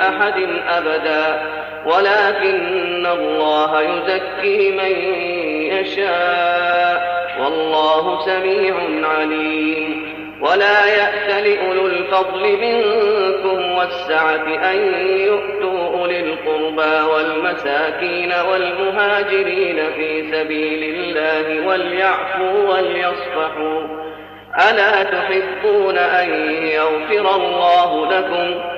أحد أبدا ولكن الله يزكي من يشاء. والله سميع عليم. ولا يأت لأولو الفضل منكم والسعة أن يؤتوا أولي القربى والمساكين والمهاجرين في سبيل الله وليعفوا وليصفحوا. ألا تحبون أن يغفر الله لكم؟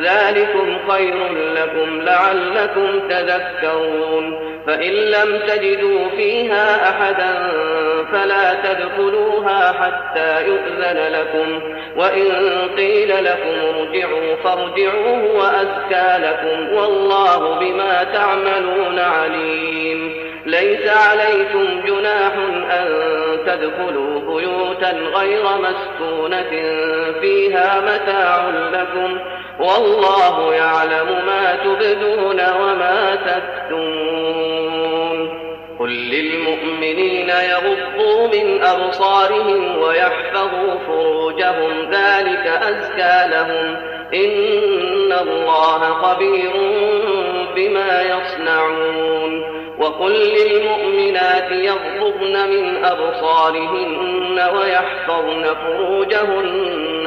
ذلكم خير لكم لعلكم تذكرون. فإن لم تجدوا فيها أحدا فلا تدخلوها حتى يؤذن لكم. وإن قيل لكم ارجعوا فارجعوا وأزكى لكم والله بما تعملون عليم. ليس عليكم جناح أن تدخلوا بيوتا غير مسكونة فيها متاع لكم. والله يعلم ما تبدون وما تكتمون. قل للمؤمنين يغضوا من أبصارهم ويحفظوا فروجهم ذلك أزكى لهم. إن الله خبير بما يصنعون. وقل للمؤمنات يغضضن من أبصارهن ويحفظن فروجهن.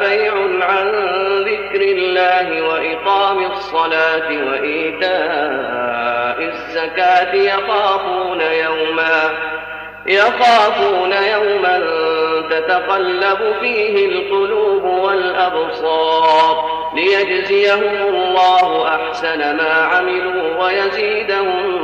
بيع عن ذكر الله وإقام الصلاة وإيتاء الزكاة يخافون يوما يخافون يوما تتقلب فيه القلوب والأبصار ليجزيهم الله أحسن ما عملوا ويزيدهم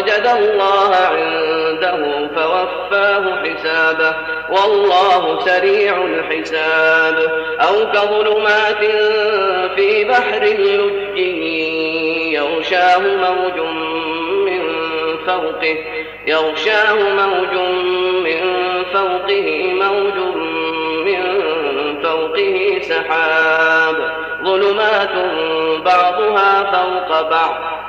ووجد الله عنده فوفاه حسابه والله سريع الحساب. أو كظلمات في بحر لج يغشاه موج من فوقه يغشاه موج من فوقه موج من فوقه سحاب. ظلمات بعضها فوق بعض